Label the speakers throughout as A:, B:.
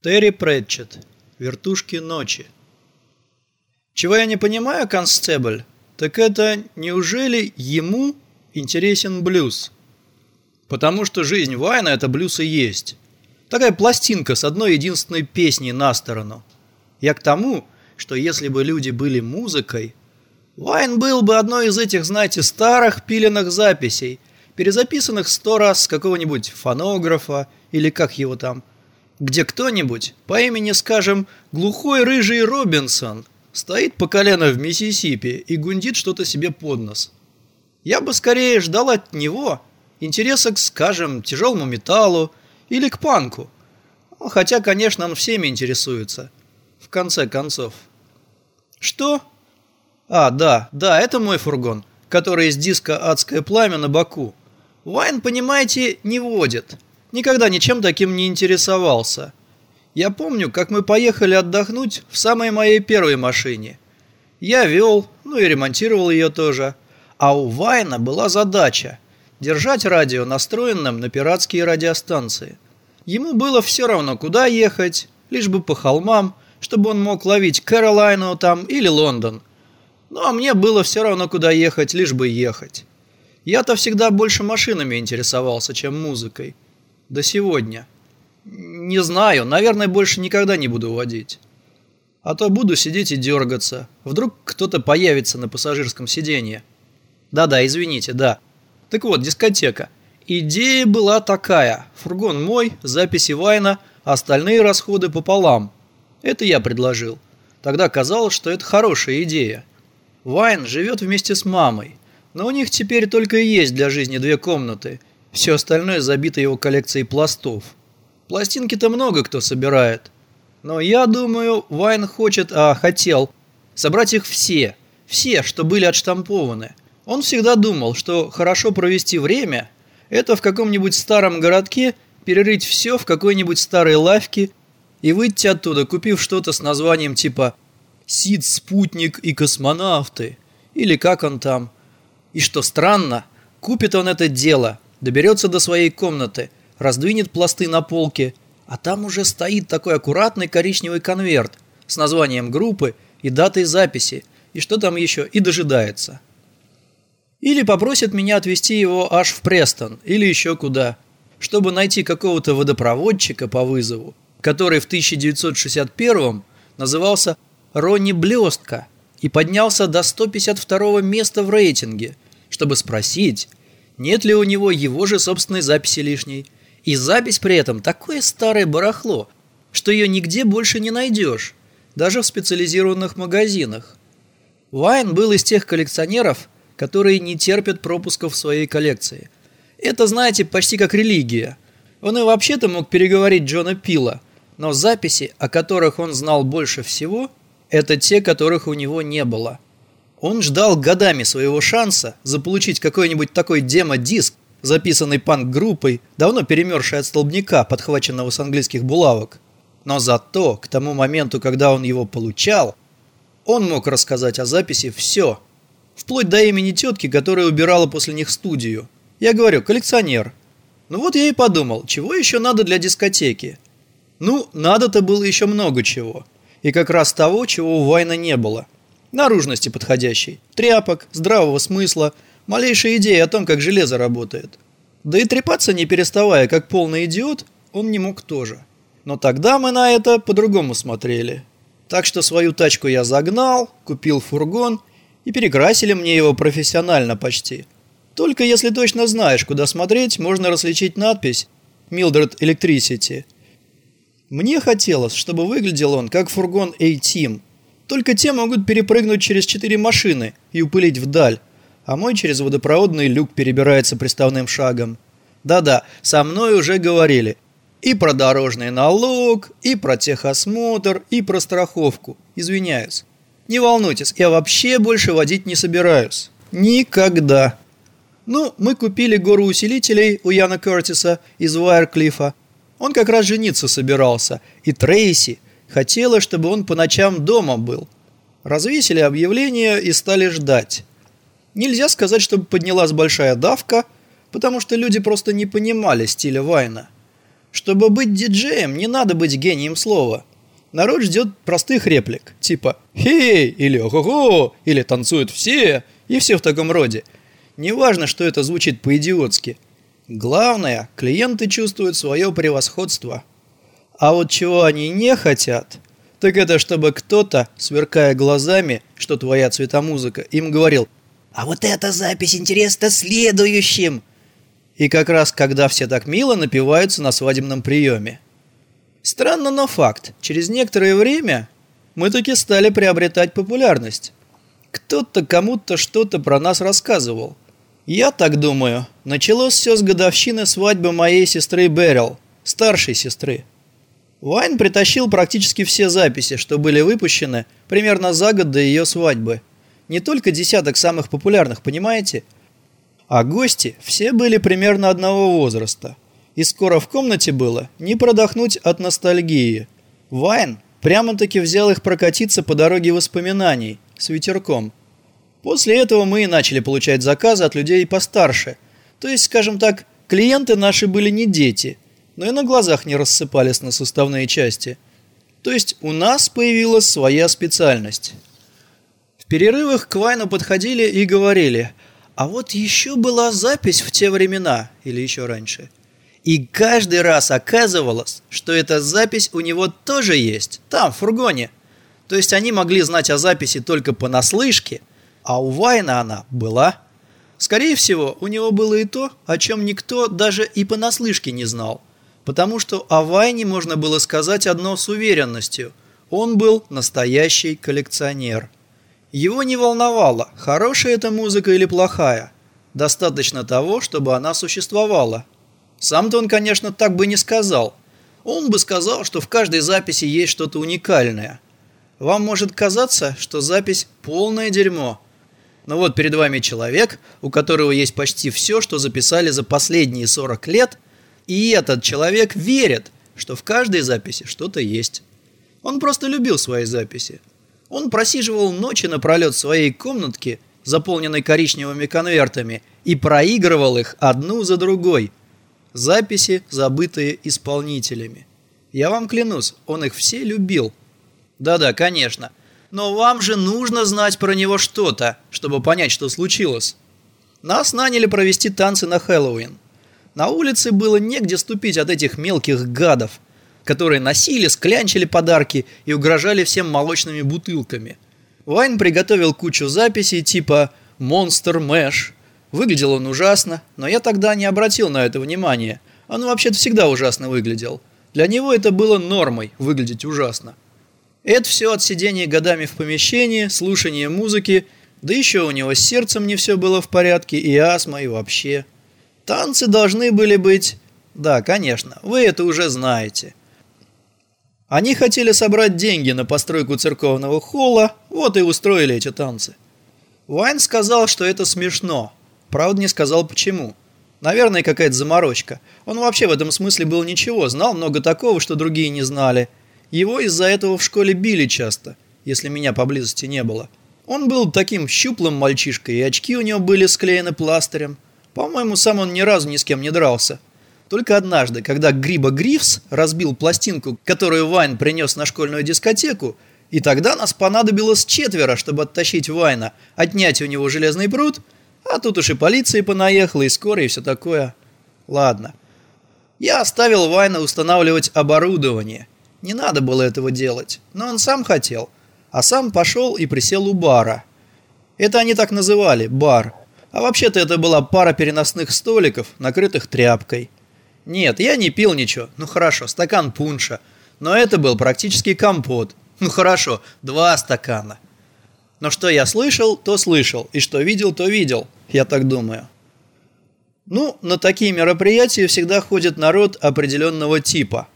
A: Терри Претчет. Вертушки ночи. Чего я не понимаю, констебль, так это неужели ему интересен блюз? Потому что жизнь Вайна это блюз и есть. Такая пластинка с одной единственной песней на сторону. Я к тому, что если бы люди были музыкой, Вайн был бы одной из этих, знаете, старых пиленных записей, перезаписанных сто раз с какого-нибудь фонографа или как его там, где кто-нибудь по имени, скажем, глухой рыжий Робинсон стоит по колено в Миссисипи и гундит что-то себе под нос. Я бы скорее ждал от него интереса к, скажем, тяжелому металлу или к панку. Ну, хотя, конечно, он всеми интересуется. В конце концов. Что? А, да, да, это мой фургон, который из диска «Адское пламя» на боку. Вайн, понимаете, не водит. Никогда ничем таким не интересовался. Я помню, как мы поехали отдохнуть в самой моей первой машине. Я вел, ну и ремонтировал ее тоже. А у Вайна была задача – держать радио настроенным на пиратские радиостанции. Ему было все равно, куда ехать, лишь бы по холмам, чтобы он мог ловить Кэролайну там или Лондон. Ну а мне было все равно, куда ехать, лишь бы ехать. Я-то всегда больше машинами интересовался, чем музыкой. До сегодня. Не знаю, наверное, больше никогда не буду водить. А то буду сидеть и дергаться. Вдруг кто-то появится на пассажирском сиденье. Да-да, извините, да. Так вот, дискотека. Идея была такая. Фургон мой, записи Вайна, остальные расходы пополам. Это я предложил. Тогда казалось, что это хорошая идея. Вайн живет вместе с мамой. Но у них теперь только и есть для жизни две комнаты. Все остальное забито его коллекцией пластов. Пластинки-то много кто собирает. Но я думаю, Вайн хочет, а хотел, собрать их все. Все, что были отштампованы. Он всегда думал, что хорошо провести время – это в каком-нибудь старом городке перерыть все в какой-нибудь старой лавке и выйти оттуда, купив что-то с названием типа «Сид, спутник и космонавты» или как он там – и что странно, купит он это дело, доберется до своей комнаты, раздвинет пласты на полке, а там уже стоит такой аккуратный коричневый конверт с названием группы и датой записи, и что там еще, и дожидается. Или попросит меня отвезти его аж в Престон, или еще куда, чтобы найти какого-то водопроводчика по вызову, который в 1961 назывался Ронни Блестка – и поднялся до 152 места в рейтинге, чтобы спросить, нет ли у него его же собственной записи лишней. И запись при этом такое старое барахло, что ее нигде больше не найдешь, даже в специализированных магазинах. Вайн был из тех коллекционеров, которые не терпят пропусков в своей коллекции. Это, знаете, почти как религия. Он и вообще-то мог переговорить Джона Пила, но записи, о которых он знал больше всего – это те, которых у него не было. Он ждал годами своего шанса заполучить какой-нибудь такой демо-диск, записанный панк-группой, давно перемерзший от столбняка, подхваченного с английских булавок. Но зато, к тому моменту, когда он его получал, он мог рассказать о записи все. Вплоть до имени тетки, которая убирала после них студию. Я говорю, коллекционер. Ну вот я и подумал, чего еще надо для дискотеки? Ну, надо-то было еще много чего и как раз того, чего у Вайна не было. Наружности подходящей, тряпок, здравого смысла, малейшей идеи о том, как железо работает. Да и трепаться не переставая, как полный идиот, он не мог тоже. Но тогда мы на это по-другому смотрели. Так что свою тачку я загнал, купил фургон и перекрасили мне его профессионально почти. Только если точно знаешь, куда смотреть, можно различить надпись «Mildred Electricity», мне хотелось, чтобы выглядел он как фургон A-Team. Только те могут перепрыгнуть через четыре машины и упылить вдаль, а мой через водопроводный люк перебирается приставным шагом. Да-да, со мной уже говорили. И про дорожный налог, и про техосмотр, и про страховку. Извиняюсь. Не волнуйтесь, я вообще больше водить не собираюсь. Никогда. Ну, мы купили гору усилителей у Яна Кертиса из Вайерклифа, он как раз жениться собирался, и Трейси хотела, чтобы он по ночам дома был. Развесили объявление и стали ждать. Нельзя сказать, чтобы поднялась большая давка, потому что люди просто не понимали стиля Вайна. Чтобы быть диджеем, не надо быть гением слова. Народ ждет простых реплик, типа «Хей!» или «Ого-го!» или «Танцуют все!» и все в таком роде. Неважно, что это звучит по-идиотски. Главное, клиенты чувствуют свое превосходство. А вот чего они не хотят, так это чтобы кто-то, сверкая глазами, что твоя цветомузыка, им говорил «А вот эта запись интересна следующим!» И как раз когда все так мило напиваются на свадебном приеме. Странно, но факт. Через некоторое время мы таки стали приобретать популярность. Кто-то кому-то что-то про нас рассказывал. Я так думаю, началось все с годовщины свадьбы моей сестры Берил, старшей сестры. Вайн притащил практически все записи, что были выпущены примерно за год до ее свадьбы. Не только десяток самых популярных, понимаете? А гости все были примерно одного возраста. И скоро в комнате было не продохнуть от ностальгии. Вайн прямо-таки взял их прокатиться по дороге воспоминаний с ветерком. После этого мы и начали получать заказы от людей постарше. То есть, скажем так, клиенты наши были не дети, но и на глазах не рассыпались на составные части. То есть у нас появилась своя специальность. В перерывах к Вайну подходили и говорили – а вот еще была запись в те времена, или еще раньше. И каждый раз оказывалось, что эта запись у него тоже есть, там, в фургоне. То есть они могли знать о записи только понаслышке, а у Вайна она была. Скорее всего, у него было и то, о чем никто даже и понаслышке не знал. Потому что о Вайне можно было сказать одно с уверенностью. Он был настоящий коллекционер. Его не волновало, хорошая это музыка или плохая. Достаточно того, чтобы она существовала. Сам-то он, конечно, так бы не сказал. Он бы сказал, что в каждой записи есть что-то уникальное. Вам может казаться, что запись полное дерьмо. Но вот перед вами человек, у которого есть почти все, что записали за последние 40 лет, и этот человек верит, что в каждой записи что-то есть. Он просто любил свои записи. Он просиживал ночи напролет в своей комнатке, заполненной коричневыми конвертами, и проигрывал их одну за другой. Записи, забытые исполнителями. Я вам клянусь, он их все любил. Да-да, конечно. Но вам же нужно знать про него что-то, чтобы понять, что случилось. Нас наняли провести танцы на Хэллоуин. На улице было негде ступить от этих мелких гадов – которые носили, склянчили подарки и угрожали всем молочными бутылками. Вайн приготовил кучу записей типа «Монстр Мэш». Выглядел он ужасно, но я тогда не обратил на это внимания. Он вообще-то всегда ужасно выглядел. Для него это было нормой – выглядеть ужасно. Это все от сидения годами в помещении, слушания музыки, да еще у него с сердцем не все было в порядке, и астма, и вообще. Танцы должны были быть... Да, конечно, вы это уже знаете. Они хотели собрать деньги на постройку церковного холла, вот и устроили эти танцы. Вайн сказал, что это смешно. Правда, не сказал почему. Наверное, какая-то заморочка. Он вообще в этом смысле был ничего, знал много такого, что другие не знали. Его из-за этого в школе били часто, если меня поблизости не было. Он был таким щуплым мальчишкой, и очки у него были склеены пластырем. По-моему, сам он ни разу ни с кем не дрался. Только однажды, когда Гриба Грифс разбил пластинку, которую Вайн принес на школьную дискотеку, и тогда нас понадобилось четверо, чтобы оттащить Вайна, отнять у него железный пруд, а тут уж и полиция понаехала, и скоро, и все такое. Ладно. Я оставил Вайна устанавливать оборудование. Не надо было этого делать, но он сам хотел. А сам пошел и присел у бара. Это они так называли, бар. А вообще-то это была пара переносных столиков, накрытых тряпкой. Нет, я не пил ничего. Ну хорошо, стакан пунша. Но это был практически компот. Ну хорошо, два стакана. Но что я слышал, то слышал. И что видел, то видел. Я так думаю. Ну, на такие мероприятия всегда ходит народ определенного типа.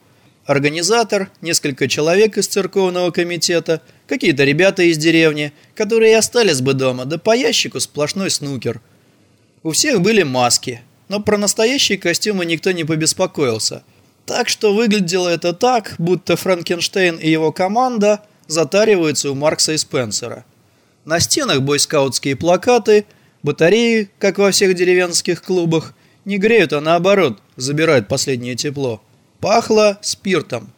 A: Организатор, несколько человек из церковного комитета, какие-то ребята из деревни, которые остались бы дома, да по ящику сплошной снукер. У всех были маски, но про настоящие костюмы никто не побеспокоился. Так что выглядело это так, будто Франкенштейн и его команда затариваются у Маркса и Спенсера. На стенах бойскаутские плакаты, батареи, как во всех деревенских клубах, не греют, а наоборот, забирают последнее тепло. Пахло спиртом.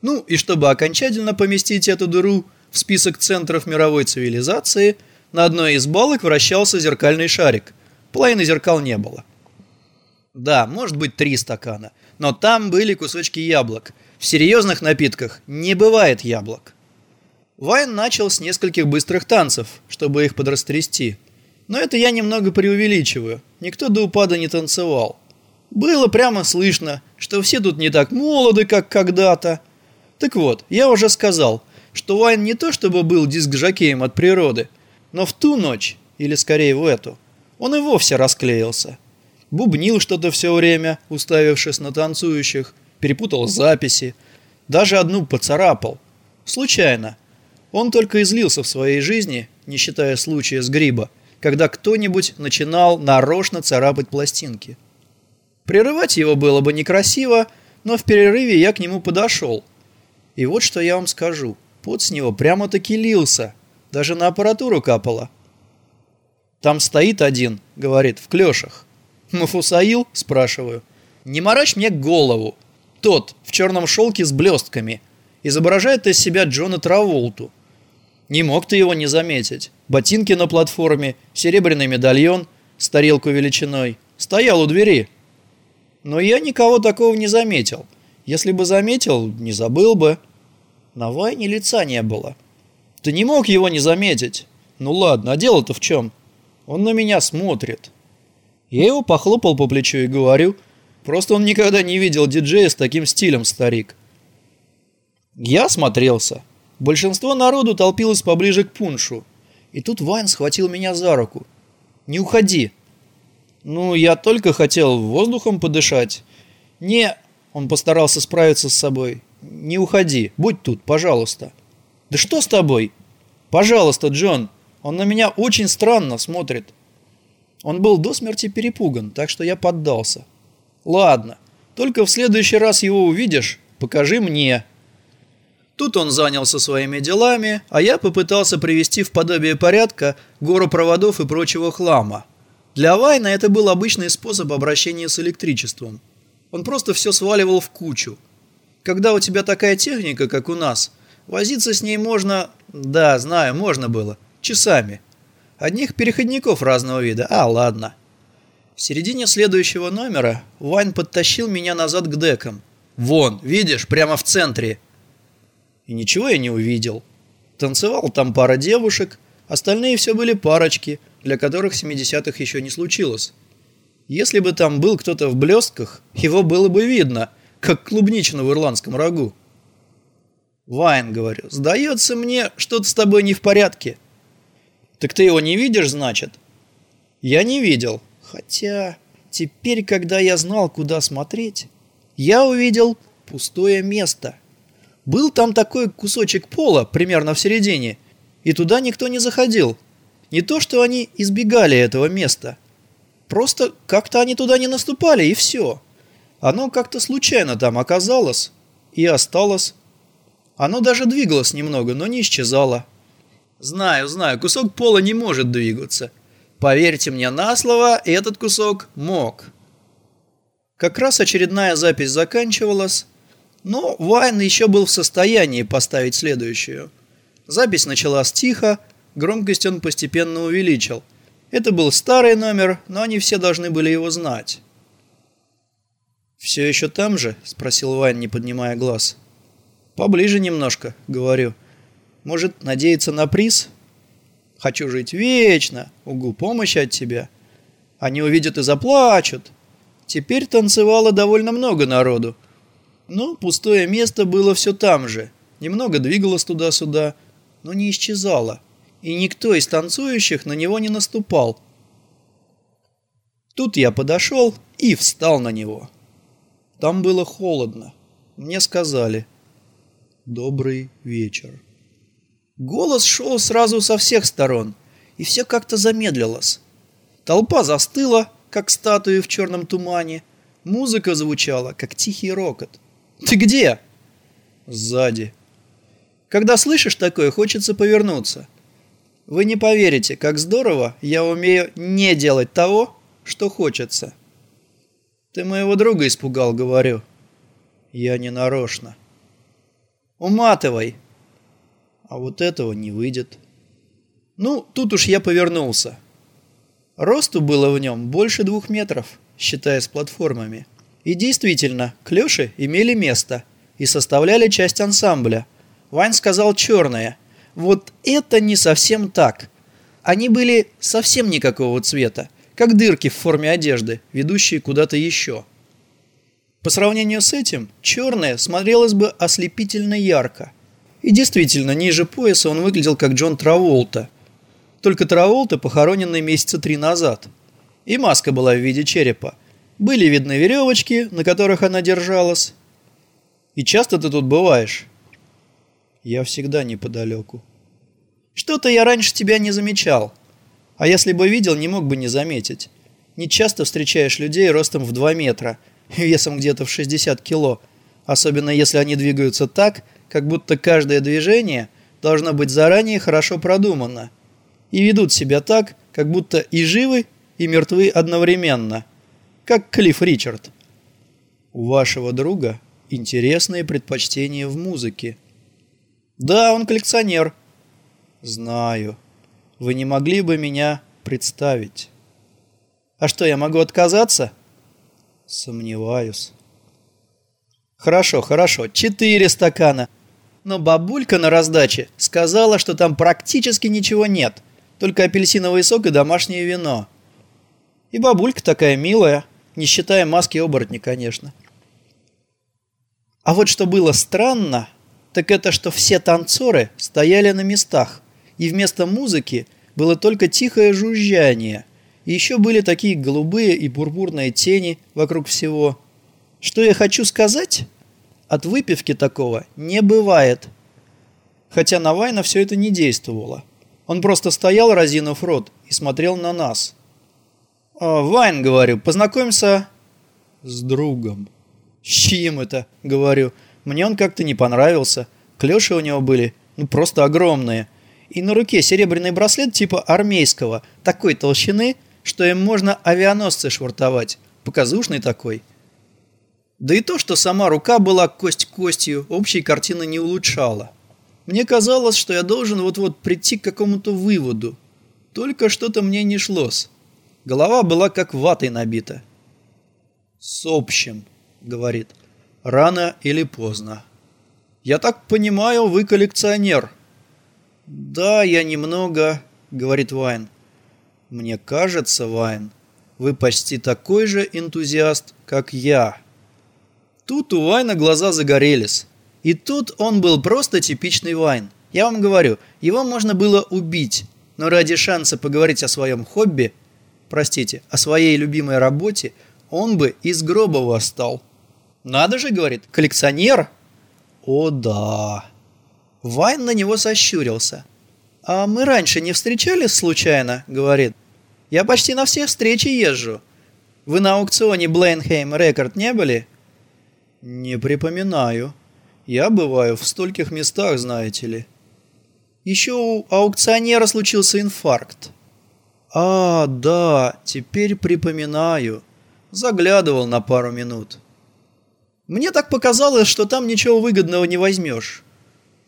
A: Ну и чтобы окончательно поместить эту дыру в список центров мировой цивилизации, на одной из балок вращался зеркальный шарик. Половины зеркал не было. Да, может быть три стакана, но там были кусочки яблок. В серьезных напитках не бывает яблок. Вайн начал с нескольких быстрых танцев, чтобы их подрастрясти. Но это я немного преувеличиваю. Никто до упада не танцевал. Было прямо слышно, что все тут не так молоды, как когда-то. Так вот, я уже сказал, что Вайн не то чтобы был диск-жокеем от природы, но в ту ночь, или скорее в эту, он и вовсе расклеился. Бубнил что-то все время, уставившись на танцующих, перепутал записи, даже одну поцарапал. Случайно. Он только излился в своей жизни, не считая случая с гриба, когда кто-нибудь начинал нарочно царапать пластинки. Прерывать его было бы некрасиво, но в перерыве я к нему подошел. И вот что я вам скажу. Пот с него прямо-таки лился. Даже на аппаратуру капало. «Там стоит один», — говорит, — «в клешах». «Мафусаил?» — спрашиваю. «Не морочь мне голову. Тот, в черном шелке с блестками, изображает из себя Джона Траволту. Не мог ты его не заметить. Ботинки на платформе, серебряный медальон с тарелку величиной. Стоял у двери. Но я никого такого не заметил. Если бы заметил, не забыл бы. На Вайне лица не было. Ты не мог его не заметить. Ну ладно, а дело-то в чем? Он на меня смотрит. Я его похлопал по плечу и говорю, просто он никогда не видел диджея с таким стилем, старик. Я смотрелся. Большинство народу толпилось поближе к пуншу. И тут Вайн схватил меня за руку. «Не уходи!» «Ну, я только хотел воздухом подышать». «Не...» Он постарался справиться с собой. «Не уходи. Будь тут, пожалуйста». «Да что с тобой?» «Пожалуйста, Джон. Он на меня очень странно смотрит». Он был до смерти перепуган, так что я поддался. «Ладно. Только в следующий раз его увидишь, покажи мне». Тут он занялся своими делами, а я попытался привести в подобие порядка гору проводов и прочего хлама. Для Вайна это был обычный способ обращения с электричеством. Он просто все сваливал в кучу. Когда у тебя такая техника, как у нас, возиться с ней можно... Да, знаю, можно было. Часами. Одних переходников разного вида. А, ладно. В середине следующего номера Вайн подтащил меня назад к декам. Вон, видишь, прямо в центре и ничего я не увидел. Танцевал там пара девушек, остальные все были парочки, для которых 70-х еще не случилось. Если бы там был кто-то в блестках, его было бы видно, как клубничину в ирландском рагу. «Вайн, — говорю, — сдается мне, что-то с тобой не в порядке». «Так ты его не видишь, значит?» «Я не видел. Хотя теперь, когда я знал, куда смотреть, я увидел пустое место». Был там такой кусочек пола, примерно в середине, и туда никто не заходил. Не то, что они избегали этого места. Просто как-то они туда не наступали, и все. Оно как-то случайно там оказалось и осталось. Оно даже двигалось немного, но не исчезало. Знаю, знаю, кусок пола не может двигаться. Поверьте мне на слово, этот кусок мог. Как раз очередная запись заканчивалась, но Вайн еще был в состоянии поставить следующую. Запись началась тихо, громкость он постепенно увеличил. Это был старый номер, но они все должны были его знать. «Все еще там же?» – спросил Вайн, не поднимая глаз. «Поближе немножко», – говорю. «Может, надеяться на приз?» «Хочу жить вечно, угу, помощь от тебя». Они увидят и заплачут. Теперь танцевало довольно много народу. Но пустое место было все там же. Немного двигалось туда-сюда, но не исчезало. И никто из танцующих на него не наступал. Тут я подошел и встал на него. Там было холодно. Мне сказали «Добрый вечер». Голос шел сразу со всех сторон, и все как-то замедлилось. Толпа застыла, как статуи в черном тумане. Музыка звучала, как тихий рокот. «Ты где?» «Сзади». Когда слышишь такое, хочется повернуться. Вы не поверите, как здорово я умею не делать того, что хочется. Ты моего друга испугал, говорю. Я не нарочно. Уматывай. А вот этого не выйдет. Ну, тут уж я повернулся. Росту было в нем больше двух метров, считая с платформами. И действительно, клёши имели место и составляли часть ансамбля. Вайн сказал черные. Вот это не совсем так. Они были совсем никакого цвета, как дырки в форме одежды, ведущие куда-то еще. По сравнению с этим, черное смотрелось бы ослепительно ярко. И действительно, ниже пояса он выглядел как Джон Траволта. Только Траволта, похороненный месяца три назад. И маска была в виде черепа. Были видны веревочки, на которых она держалась. И часто ты тут бываешь? Я всегда неподалеку. Что-то я раньше тебя не замечал. А если бы видел, не мог бы не заметить. Не часто встречаешь людей ростом в 2 метра – весом где-то в 60 кило, особенно если они двигаются так, как будто каждое движение должно быть заранее хорошо продумано, и ведут себя так, как будто и живы, и мертвы одновременно, как Клифф Ричард. У вашего друга интересные предпочтения в музыке. Да, он коллекционер. Знаю. Вы не могли бы меня представить. А что, я могу отказаться? Сомневаюсь. Хорошо, хорошо, четыре стакана. Но бабулька на раздаче сказала, что там практически ничего нет, только апельсиновый сок и домашнее вино. И бабулька такая милая, не считая маски оборотня, конечно. А вот что было странно, так это что все танцоры стояли на местах, и вместо музыки было только тихое жужжание. И еще были такие голубые и пурпурные тени вокруг всего. Что я хочу сказать? От выпивки такого не бывает. Хотя на Вайна все это не действовало. Он просто стоял, разинув рот, и смотрел на нас. «А, «Вайн, — говорю, — познакомься с другом». «С чьим это?» — говорю. «Мне он как-то не понравился. Клёши у него были, ну, просто огромные. И на руке серебряный браслет типа армейского, такой толщины, что им можно авианосцы швартовать. Показушный такой. Да и то, что сама рука была кость костью, общей картины не улучшала. Мне казалось, что я должен вот-вот прийти к какому-то выводу. Только что-то мне не шлось. Голова была как ватой набита. «С общим», — говорит, — «рано или поздно». «Я так понимаю, вы коллекционер». «Да, я немного», — говорит Вайн. Мне кажется, Вайн, вы почти такой же энтузиаст, как я. Тут у Вайна глаза загорелись. И тут он был просто типичный Вайн. Я вам говорю, его можно было убить, но ради шанса поговорить о своем хобби, простите, о своей любимой работе, он бы из гроба восстал. Надо же, говорит, коллекционер? О да. Вайн на него сощурился. «А мы раньше не встречались случайно?» — говорит. «Я почти на все встречи езжу. Вы на аукционе Бленхейм Рекорд не были?» «Не припоминаю. Я бываю в стольких местах, знаете ли». «Еще у аукционера случился инфаркт». «А, да, теперь припоминаю. Заглядывал на пару минут». «Мне так показалось, что там ничего выгодного не возьмешь».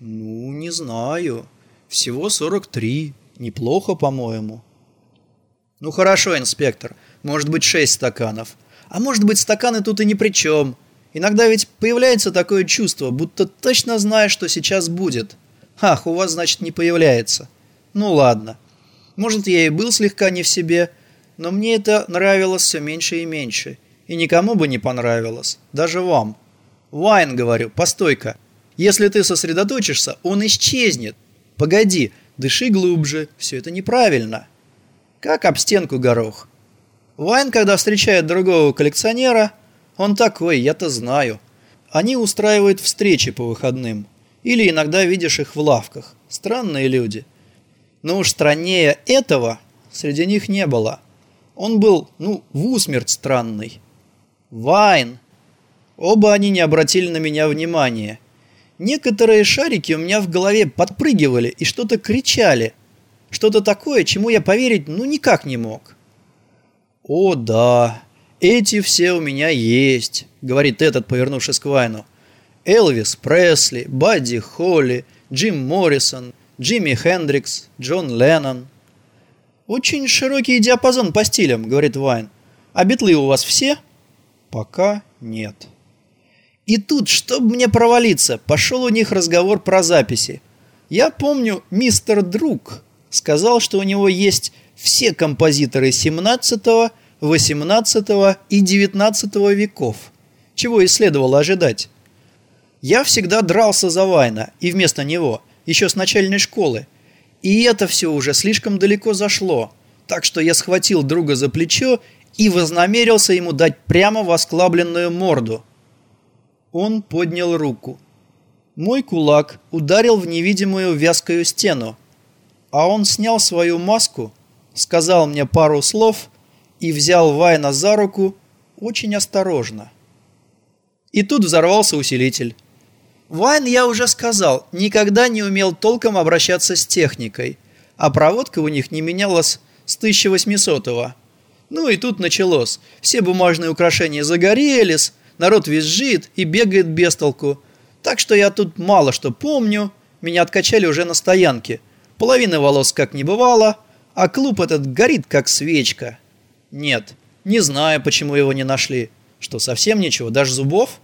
A: «Ну, не знаю». Всего 43. Неплохо, по-моему. Ну хорошо, инспектор. Может быть, 6 стаканов. А может быть, стаканы тут и ни при чем. Иногда ведь появляется такое чувство, будто точно знаешь, что сейчас будет. Ах, у вас, значит, не появляется. Ну ладно. Может, я и был слегка не в себе, но мне это нравилось все меньше и меньше. И никому бы не понравилось. Даже вам. Вайн, говорю, постой-ка. Если ты сосредоточишься, он исчезнет. Погоди, дыши глубже, все это неправильно. Как об стенку горох. Вайн, когда встречает другого коллекционера, он такой, я-то знаю. Они устраивают встречи по выходным. Или иногда видишь их в лавках. Странные люди. Но уж страннее этого среди них не было. Он был, ну, в усмерть странный. Вайн. Оба они не обратили на меня внимания. Некоторые шарики у меня в голове подпрыгивали и что-то кричали. Что-то такое, чему я поверить ну никак не мог. «О да, эти все у меня есть», — говорит этот, повернувшись к Вайну. Элвис Пресли, Бадди Холли, Джим Моррисон, Джимми Хендрикс, Джон Леннон. «Очень широкий диапазон по стилям», — говорит Вайн. «А битлы у вас все?» «Пока нет». И тут, чтобы мне провалиться, пошел у них разговор про записи. Я помню, мистер Друг сказал, что у него есть все композиторы 17, 18 и 19 веков. Чего и следовало ожидать. Я всегда дрался за Вайна и вместо него, еще с начальной школы. И это все уже слишком далеко зашло, так что я схватил друга за плечо и вознамерился ему дать прямо восклабленную морду – он поднял руку. Мой кулак ударил в невидимую вязкую стену, а он снял свою маску, сказал мне пару слов и взял Вайна за руку очень осторожно. И тут взорвался усилитель. Вайн, я уже сказал, никогда не умел толком обращаться с техникой, а проводка у них не менялась с 1800-го. Ну и тут началось. Все бумажные украшения загорелись, народ визжит и бегает без толку. Так что я тут мало что помню, меня откачали уже на стоянке. Половины волос как не бывало, а клуб этот горит как свечка. Нет, не знаю, почему его не нашли. Что, совсем ничего, даже зубов?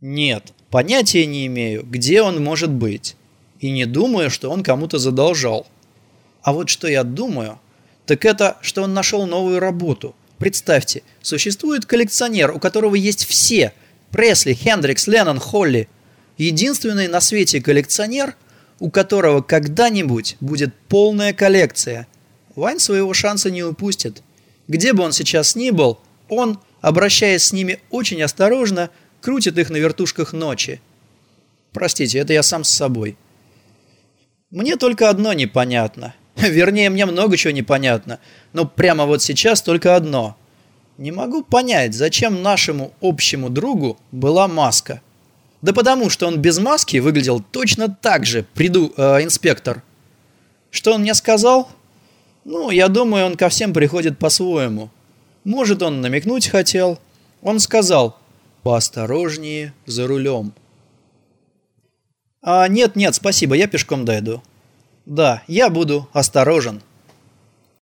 A: Нет, понятия не имею, где он может быть. И не думаю, что он кому-то задолжал. А вот что я думаю, так это, что он нашел новую работу – Представьте, существует коллекционер, у которого есть все – Пресли, Хендрикс, Леннон, Холли. Единственный на свете коллекционер, у которого когда-нибудь будет полная коллекция. Вайн своего шанса не упустит. Где бы он сейчас ни был, он, обращаясь с ними очень осторожно, крутит их на вертушках ночи. Простите, это я сам с собой. Мне только одно непонятно – Вернее, мне много чего непонятно. Но прямо вот сейчас только одно. Не могу понять, зачем нашему общему другу была маска. Да потому, что он без маски выглядел точно так же, приду, э, инспектор. Что он мне сказал? Ну, я думаю, он ко всем приходит по-своему. Может, он намекнуть хотел. Он сказал, поосторожнее за рулем. А нет-нет, спасибо, я пешком дойду. Да, я буду осторожен.